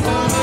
Christmas.